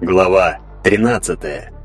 Глава 13.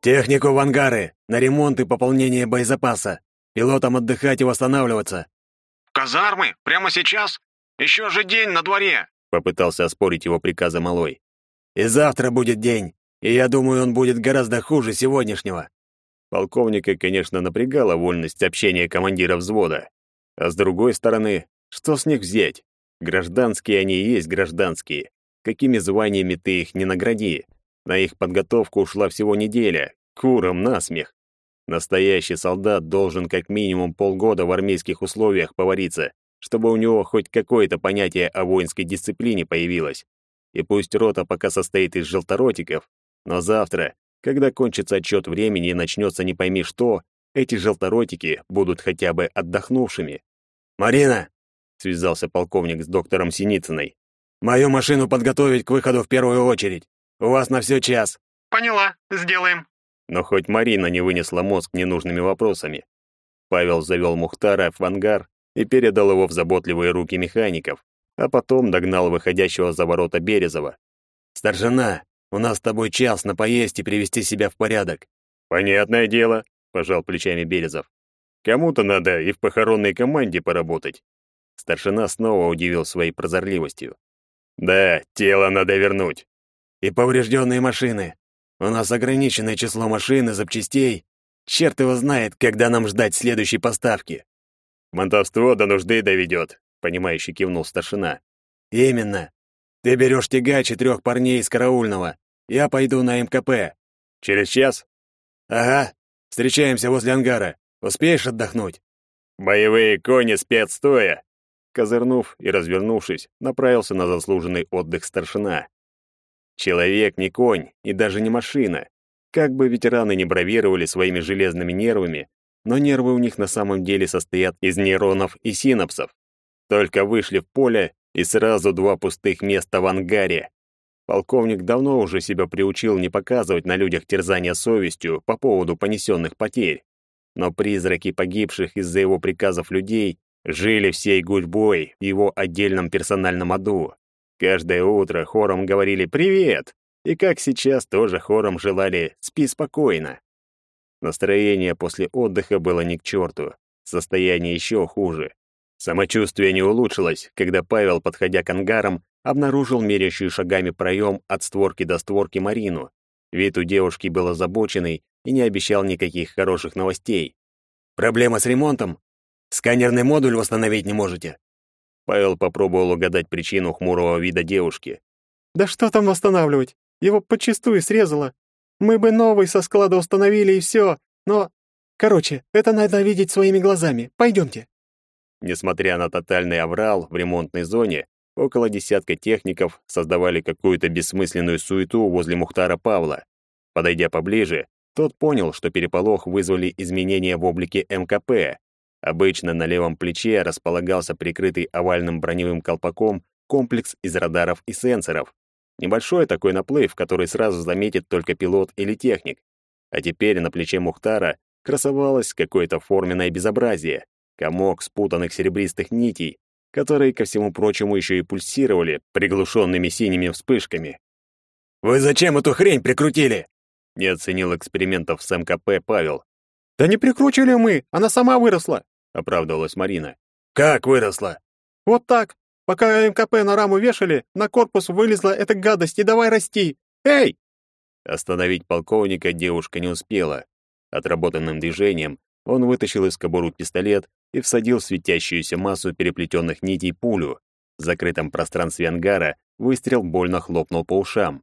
Технику в ангары, на ремонт и пополнение боезапаса. Пилотам отдыхать и восстанавливаться. Казармы? Прямо сейчас? Еще же день на дворе!» Попытался оспорить его приказы Малой. «И завтра будет день, и я думаю, он будет гораздо хуже сегодняшнего». Полковника, конечно, напрягала вольность общения командира взвода. А с другой стороны, что с них взять? Гражданские они и есть гражданские. Какими званиями ты их не награди? На их подготовку ушла всего неделя. Куром насмех. Настоящий солдат должен как минимум полгода в армейских условиях повариться, чтобы у него хоть какое-то понятие о воинской дисциплине появилось. И пусть рота пока состоит из желторотиков, но завтра, когда кончится отчет времени и начнется не пойми что, эти желторотики будут хотя бы отдохнувшими. «Марина!» — связался полковник с доктором Синицыной. «Мою машину подготовить к выходу в первую очередь. У вас на все час». «Поняла, сделаем». Но хоть Марина не вынесла мозг ненужными вопросами. Павел завел Мухтара в ангар и передал его в заботливые руки механиков, а потом догнал выходящего за ворота Березова. «Старшина, у нас с тобой час на поесть и привести себя в порядок». «Понятное дело», — пожал плечами Березов. «Кому-то надо и в похоронной команде поработать». Старшина снова удивил своей прозорливостью. «Да, тело надо вернуть». «И поврежденные машины. У нас ограниченное число машин и запчастей. Черт его знает, когда нам ждать следующей поставки. Монтовство до нужды доведет, понимающе кивнул старшина. Именно. Ты берешь тягач и трех парней из караульного. Я пойду на МКП. Через час? Ага. Встречаемся возле ангара. Успеешь отдохнуть? Боевые кони спят стоя. Козырнув и развернувшись, направился на заслуженный отдых старшина. Человек не конь и даже не машина. Как бы ветераны не бравировали своими железными нервами, но нервы у них на самом деле состоят из нейронов и синапсов. Только вышли в поле, и сразу два пустых места в ангаре. Полковник давно уже себя приучил не показывать на людях терзания совестью по поводу понесенных потерь. Но призраки погибших из-за его приказов людей жили всей гудьбой в его отдельном персональном аду. Каждое утро хором говорили «Привет!» и, как сейчас, тоже хором желали «Спи спокойно». Настроение после отдыха было ни к черту, состояние еще хуже. Самочувствие не улучшилось, когда Павел, подходя к ангарам, обнаружил мерящую шагами проем от створки до створки Марину. Вид у девушки был озабоченный и не обещал никаких хороших новостей. «Проблема с ремонтом? Сканерный модуль восстановить не можете?» Павел попробовал угадать причину хмурого вида девушки. «Да что там восстанавливать? Его подчистую срезало. Мы бы новый со склада установили и все, но... Короче, это надо видеть своими глазами. Пойдемте». Несмотря на тотальный аврал в ремонтной зоне, около десятка техников создавали какую-то бессмысленную суету возле Мухтара Павла. Подойдя поближе, тот понял, что переполох вызвали изменения в облике МКП, Обычно на левом плече располагался прикрытый овальным броневым колпаком комплекс из радаров и сенсоров. Небольшой такой наплыв, который сразу заметит только пилот или техник. А теперь на плече Мухтара красовалось какое-то форменное безобразие, комок спутанных серебристых нитей, которые, ко всему прочему, еще и пульсировали приглушенными синими вспышками. «Вы зачем эту хрень прикрутили?» не оценил экспериментов с МКП Павел. «Да не прикручивали мы, она сама выросла», — оправдывалась Марина. «Как выросла?» «Вот так. Пока МКП на раму вешали, на корпус вылезла эта гадость, и давай расти. Эй!» Остановить полковника девушка не успела. Отработанным движением он вытащил из кобуры пистолет и всадил в светящуюся массу переплетенных нитей пулю. В закрытом пространстве ангара выстрел больно хлопнул по ушам.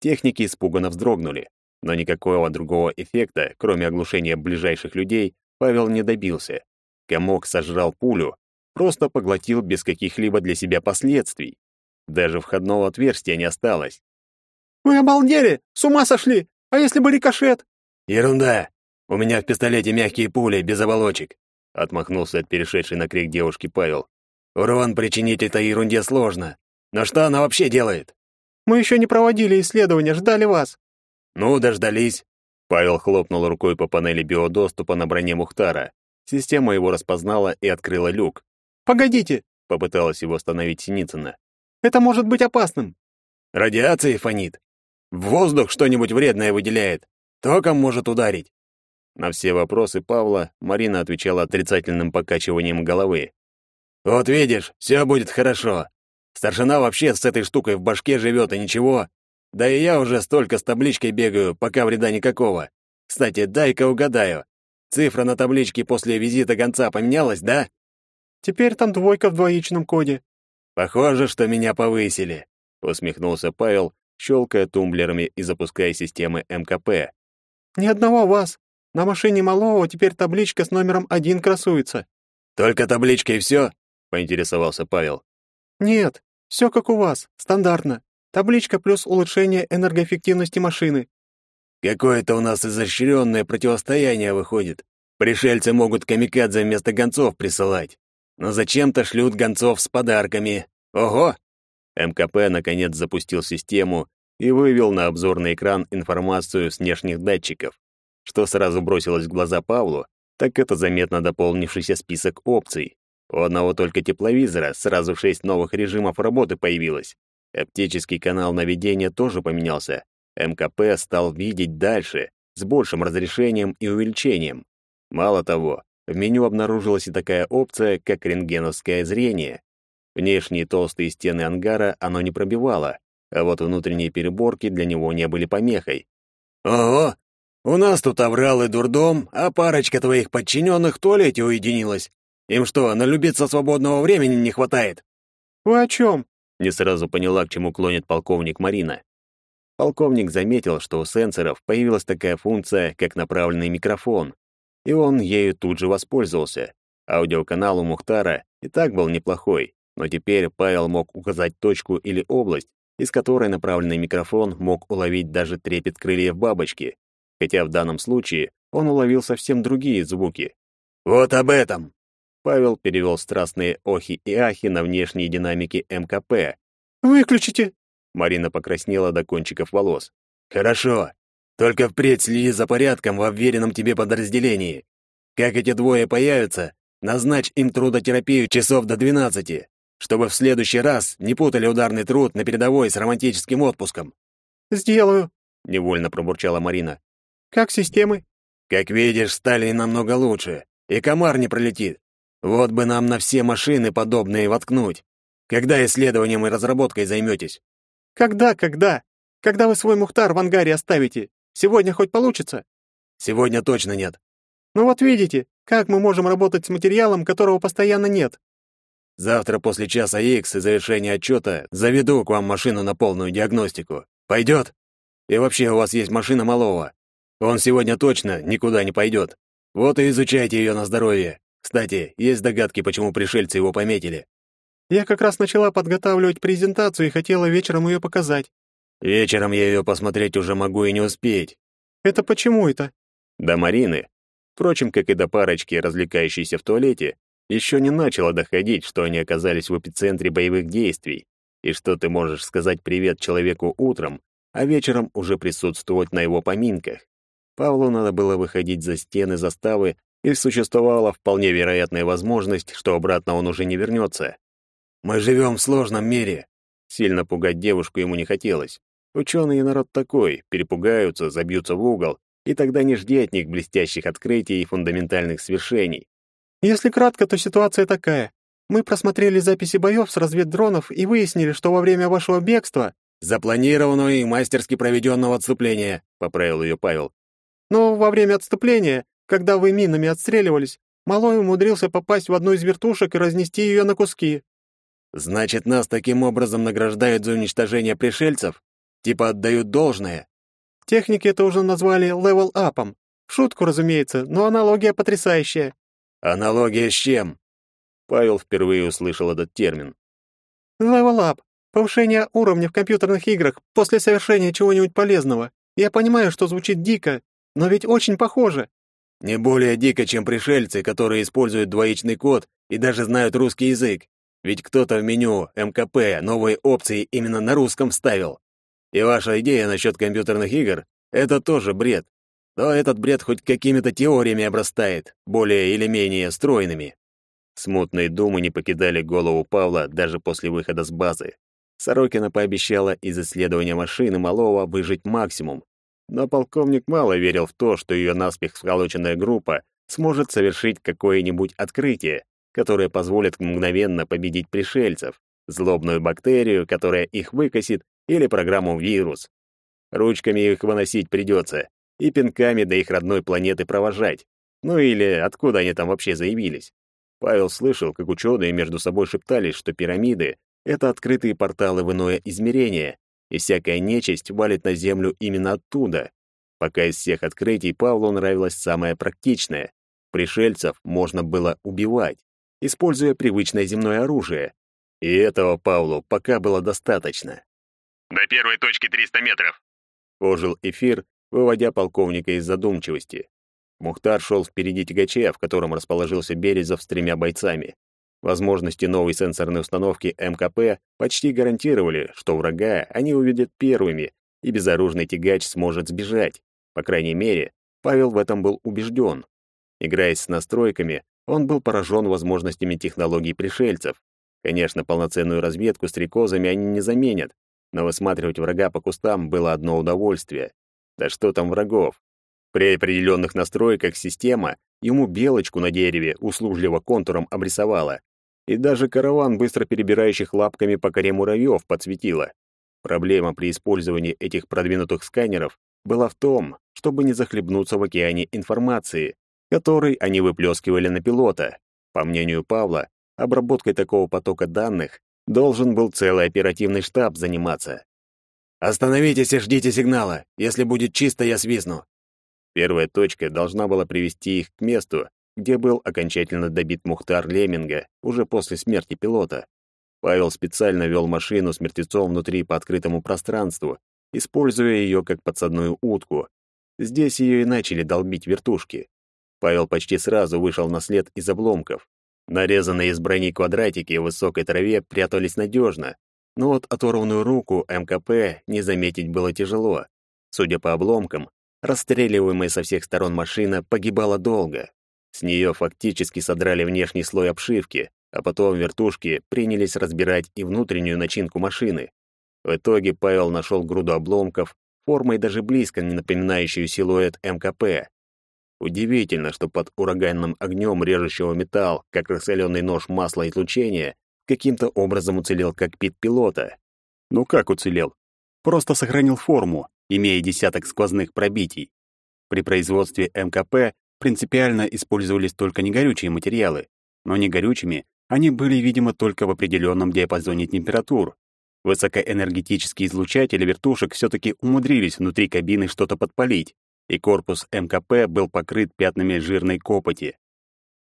Техники испуганно вздрогнули. Но никакого другого эффекта, кроме оглушения ближайших людей, Павел не добился. Комок сожрал пулю, просто поглотил без каких-либо для себя последствий. Даже входного отверстия не осталось. «Вы обалдели? С ума сошли? А если бы рикошет?» «Ерунда! У меня в пистолете мягкие пули, без оболочек!» Отмахнулся от перешедшей на крик девушки Павел. «Урон причинить этой ерунде сложно. Но что она вообще делает?» «Мы еще не проводили исследования, ждали вас. Ну, дождались. Павел хлопнул рукой по панели биодоступа на броне Мухтара. Система его распознала и открыла люк. «Погодите!» — попыталась его остановить Синицына. «Это может быть опасным!» «Радиация фонит. В воздух что-нибудь вредное выделяет. Током может ударить». На все вопросы Павла Марина отвечала отрицательным покачиванием головы. «Вот видишь, все будет хорошо. Старшина вообще с этой штукой в башке живет, и ничего. Да и я уже столько с табличкой бегаю, пока вреда никакого. Кстати, дай-ка угадаю. Цифра на табличке после визита гонца поменялась, да? Теперь там двойка в двоичном коде. Похоже, что меня повысили, усмехнулся Павел, щелкая тумблерами и запуская системы МКП. Ни одного вас. На машине малого теперь табличка с номером один красуется. Только табличка и все? поинтересовался Павел. Нет, все как у вас, стандартно. Табличка плюс улучшение энергоэффективности машины. Какое-то у нас изощренное противостояние выходит. Пришельцы могут камикадзе вместо гонцов присылать. Но зачем-то шлют гонцов с подарками. Ого! МКП наконец запустил систему и вывел на обзорный экран информацию с внешних датчиков. Что сразу бросилось в глаза Павлу, так это заметно дополнившийся список опций. У одного только тепловизора сразу шесть новых режимов работы появилось. Оптический канал наведения тоже поменялся. МКП стал видеть дальше, с большим разрешением и увеличением. Мало того, в меню обнаружилась и такая опция, как рентгеновское зрение. Внешние толстые стены ангара оно не пробивало, а вот внутренние переборки для него не были помехой. «Ого! У нас тут оврал и дурдом, а парочка твоих подчиненных в туалете уединилась. Им что, налюбиться свободного времени не хватает?» «Вы о чем?» — не сразу поняла, к чему клонит полковник Марина. Полковник заметил, что у сенсоров появилась такая функция, как направленный микрофон, и он ею тут же воспользовался. Аудиоканал у Мухтара и так был неплохой, но теперь Павел мог указать точку или область, из которой направленный микрофон мог уловить даже трепет крыльев бабочки, хотя в данном случае он уловил совсем другие звуки. «Вот об этом!» Павел перевел страстные охи и ахи на внешние динамики МКП. «Выключите!» Марина покраснела до кончиков волос. «Хорошо. Только впредь следи за порядком в обверенном тебе подразделении. Как эти двое появятся, назначь им трудотерапию часов до двенадцати, чтобы в следующий раз не путали ударный труд на передовой с романтическим отпуском». «Сделаю», — невольно пробурчала Марина. «Как системы?» «Как видишь, стали намного лучше, и комар не пролетит. Вот бы нам на все машины подобные воткнуть. Когда исследованием и разработкой займетесь? Когда, когда? Когда вы свой Мухтар в ангаре оставите? Сегодня хоть получится? Сегодня точно нет. Ну вот видите, как мы можем работать с материалом, которого постоянно нет. Завтра после часа X и завершения отчета заведу к вам машину на полную диагностику. Пойдет? И вообще у вас есть машина малого. Он сегодня точно никуда не пойдет. Вот и изучайте ее на здоровье. Кстати, есть догадки, почему пришельцы его пометили? Я как раз начала подготавливать презентацию и хотела вечером ее показать. Вечером я ее посмотреть уже могу и не успеть. Это почему это? До Марины, впрочем, как и до парочки, развлекающейся в туалете, еще не начало доходить, что они оказались в эпицентре боевых действий, и что ты можешь сказать привет человеку утром, а вечером уже присутствовать на его поминках. Павлу надо было выходить за стены заставы и существовала вполне вероятная возможность, что обратно он уже не вернется. «Мы живем в сложном мире». Сильно пугать девушку ему не хотелось. Ученые народ такой, перепугаются, забьются в угол, и тогда не жди от них блестящих открытий и фундаментальных свершений. Если кратко, то ситуация такая. Мы просмотрели записи боев с разведдронов и выяснили, что во время вашего бегства... «Запланированного и мастерски проведенного отступления», — поправил ее Павел. «Но во время отступления когда вы минами отстреливались, Малой умудрился попасть в одну из вертушек и разнести ее на куски. Значит, нас таким образом награждают за уничтожение пришельцев? Типа отдают должное? Техники это уже назвали level-up ом. Шутку, разумеется, но аналогия потрясающая. Аналогия с чем? Павел впервые услышал этот термин. Level-up. Повышение уровня в компьютерных играх после совершения чего-нибудь полезного. Я понимаю, что звучит дико, но ведь очень похоже. Не более дико, чем пришельцы, которые используют двоичный код и даже знают русский язык. Ведь кто-то в меню МКП новые опции именно на русском ставил. И ваша идея насчет компьютерных игр Это тоже бред. Но этот бред хоть какими-то теориями обрастает, более или менее стройными. Смутные думы не покидали голову Павла даже после выхода с базы. Сорокина пообещала из исследования машины малого выжить максимум. Но полковник мало верил в то, что ее наспех сколоченная группа сможет совершить какое-нибудь открытие, которое позволит мгновенно победить пришельцев, злобную бактерию, которая их выкосит, или программу вирус. Ручками их выносить придется, и пинками до их родной планеты провожать. Ну или откуда они там вообще заявились. Павел слышал, как ученые между собой шептались, что пирамиды — это открытые порталы в иное измерение, и всякая нечисть валит на Землю именно оттуда. Пока из всех открытий Павлу нравилось самое практичное. Пришельцев можно было убивать, используя привычное земное оружие. И этого Павлу пока было достаточно. До первой точки 300 метров. Ожил эфир, выводя полковника из задумчивости. Мухтар шел впереди тягача, в котором расположился Березов с тремя бойцами. Возможности новой сенсорной установки МКП почти гарантировали, что врага они увидят первыми, и безоружный тягач сможет сбежать. По крайней мере, Павел в этом был убежден. Играясь с настройками, он был поражен возможностями технологий пришельцев. Конечно, полноценную разведку стрекозами они не заменят, но высматривать врага по кустам было одно удовольствие. Да что там врагов? При определенных настройках система ему белочку на дереве услужливо контуром обрисовала. И даже караван быстро перебирающих лапками по коре муравьев подсветила. Проблема при использовании этих продвинутых сканеров была в том, чтобы не захлебнуться в океане информации, который они выплескивали на пилота. По мнению Павла, обработкой такого потока данных должен был целый оперативный штаб заниматься. «Остановитесь и ждите сигнала. Если будет чисто, я свистну». Первая точка должна была привести их к месту, где был окончательно добит Мухтар Леминга уже после смерти пилота. Павел специально вел машину с мертвецом внутри по открытому пространству, используя ее как подсадную утку. Здесь ее и начали долбить вертушки. Павел почти сразу вышел на след из обломков. Нарезанные из брони квадратики в высокой траве прятались надежно, но вот оторванную руку МКП не заметить было тяжело. Судя по обломкам, расстреливаемая со всех сторон машина погибала долго. С нее фактически содрали внешний слой обшивки, а потом вертушки принялись разбирать и внутреннюю начинку машины. В итоге Павел нашел груду обломков, формой даже близко не напоминающую силуэт МКП. Удивительно, что под ураганным огнем режущего металл, как раскаленный нож масла излучения, каким-то образом уцелел кокпит пилота. Ну как уцелел? Просто сохранил форму, имея десяток сквозных пробитий. При производстве МКП принципиально использовались только негорючие материалы, но негорючими они были, видимо, только в определенном диапазоне температур. Высокоэнергетические излучатели вертушек все таки умудрились внутри кабины что-то подпалить, и корпус МКП был покрыт пятнами жирной копоти.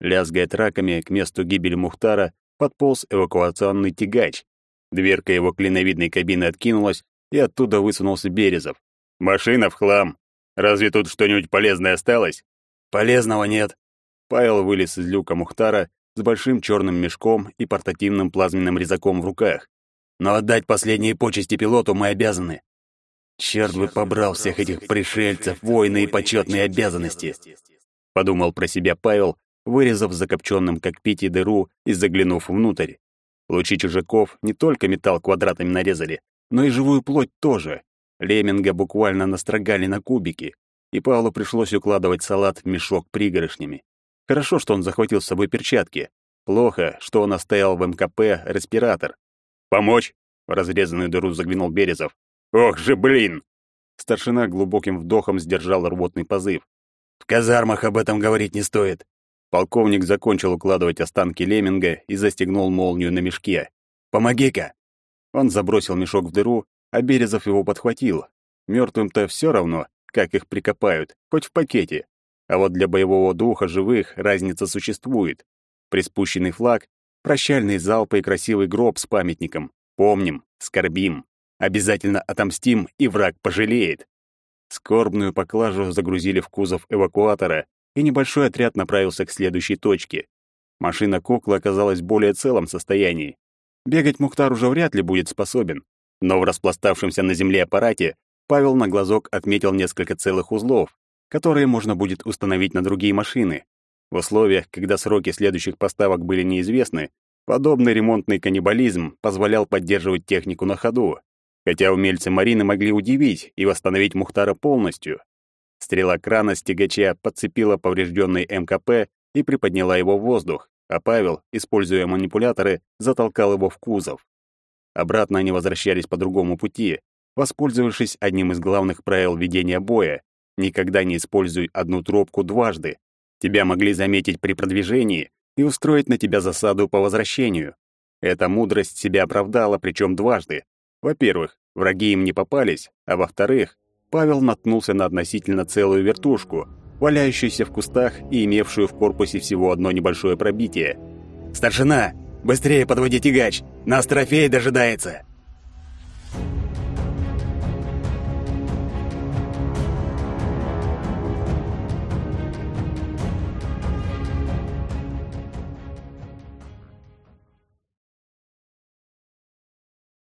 Лязгая траками к месту гибели Мухтара, подполз эвакуационный тягач. Дверка его клиновидной кабины откинулась, и оттуда высунулся Березов. «Машина в хлам! Разве тут что-нибудь полезное осталось?» «Полезного нет». Павел вылез из люка Мухтара с большим черным мешком и портативным плазменным резаком в руках. «Но отдать последние почести пилоту мы обязаны. Черт бы побрал всех этих пришельцев, войны и почетные обязанности!» Подумал про себя Павел, вырезав в закопченном кокпите дыру и заглянув внутрь. Лучи чужаков не только металл квадратами нарезали, но и живую плоть тоже. Леминга буквально настрогали на кубики, и Павлу пришлось укладывать салат в мешок пригоршнями. Хорошо, что он захватил с собой перчатки. Плохо, что он оставил в МКП респиратор. «Помочь?» — в разрезанную дыру заглянул Березов. «Ох же, блин!» Старшина глубоким вдохом сдержал рвотный позыв. «В казармах об этом говорить не стоит». Полковник закончил укладывать останки Леминга и застегнул молнию на мешке. «Помоги-ка!» Он забросил мешок в дыру, а Березов его подхватил. Мертвым-то все равно, как их прикопают, хоть в пакете. А вот для боевого духа живых разница существует. Приспущенный флаг, прощальный залп и красивый гроб с памятником. Помним, скорбим. Обязательно отомстим, и враг пожалеет. Скорбную поклажу загрузили в кузов эвакуатора, и небольшой отряд направился к следующей точке. Машина куклы оказалась в более целом состоянии. Бегать Мухтар уже вряд ли будет способен, но в распластавшемся на земле аппарате Павел на глазок отметил несколько целых узлов, которые можно будет установить на другие машины. В условиях, когда сроки следующих поставок были неизвестны, подобный ремонтный каннибализм позволял поддерживать технику на ходу, хотя умельцы Марины могли удивить и восстановить Мухтара полностью. Стрела крана с тягача подцепила поврежденный МКП и приподняла его в воздух, а Павел, используя манипуляторы, затолкал его в кузов. Обратно они возвращались по другому пути, воспользовавшись одним из главных правил ведения боя — никогда не используй одну тропку дважды. Тебя могли заметить при продвижении и устроить на тебя засаду по возвращению. Эта мудрость себя оправдала, причем дважды. Во-первых, враги им не попались, а во-вторых, Павел наткнулся на относительно целую вертушку, валяющуюся в кустах и имевшую в корпусе всего одно небольшое пробитие. «Старшина, быстрее подводи тягач! Нас трофей дожидается!»